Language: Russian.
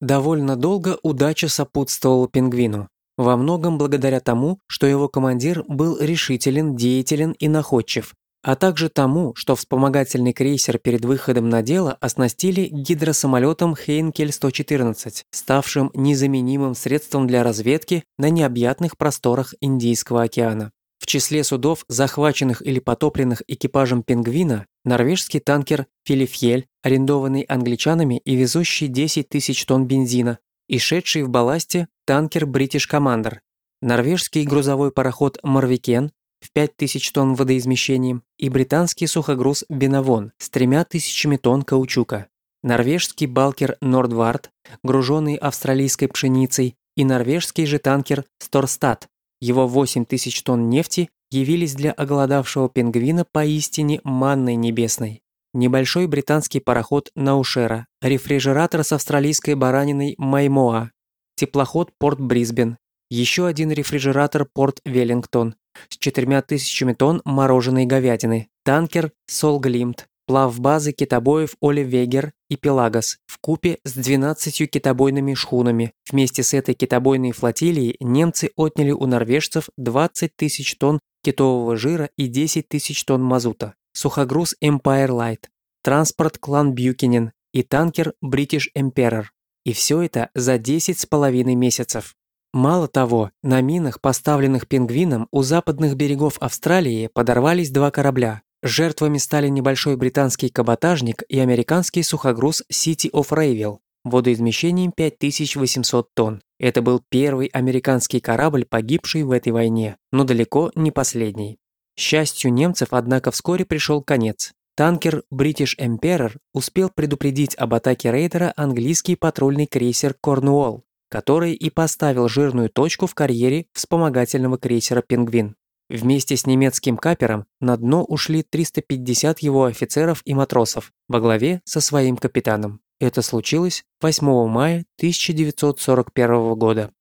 Довольно долго удача сопутствовала пингвину. Во многом благодаря тому, что его командир был решителен, деятелен и находчив, а также тому, что вспомогательный крейсер перед выходом на дело оснастили гидросамолетом Хейнкель-114, ставшим незаменимым средством для разведки на необъятных просторах Индийского океана. В числе судов, захваченных или потопленных экипажем «Пингвина», норвежский танкер «Филифьель», арендованный англичанами и везущий 10 тысяч тонн бензина, и шедший в балласте танкер «Бритиш Командер», норвежский грузовой пароход «Морвикен» в 5000 тонн водоизмещением и британский сухогруз «Бенавон» с тремя тысячами тонн каучука, норвежский балкер «Нордвард», груженный австралийской пшеницей, и норвежский же танкер «Сторстад», его 8 тысяч тонн нефти явились для оголодавшего пингвина поистине манной небесной. Небольшой британский пароход «Наушера», рефрижератор с австралийской бараниной «Маймоа», теплоход «Порт Брисбен», еще один рефрижератор «Порт Веллингтон» с четырьмя тысячами тонн мороженой говядины, танкер «Солглимт», плав базы китобоев Оли Вегер и Пелагос в купе с 12 китобойными шхунами. Вместе с этой китобойной флотилией немцы отняли у норвежцев 20 тысяч тонн китового жира и 10 тысяч тонн мазута. Сухогруз Empire Light, транспорт Клан Бьюкинен и танкер British Emperor. И все это за 10 с половиной месяцев. Мало того, на минах, поставленных пингвином у западных берегов Австралии подорвались два корабля, Жертвами стали небольшой британский каботажник и американский сухогруз City of Rayville водоизмещением 5800 тонн. Это был первый американский корабль, погибший в этой войне, но далеко не последний. Счастью немцев, однако, вскоре пришел конец. Танкер British Emperor успел предупредить об атаке рейдера английский патрульный крейсер Cornwall, который и поставил жирную точку в карьере вспомогательного крейсера «Пингвин». Вместе с немецким капером на дно ушли 350 его офицеров и матросов во главе со своим капитаном. Это случилось 8 мая 1941 года.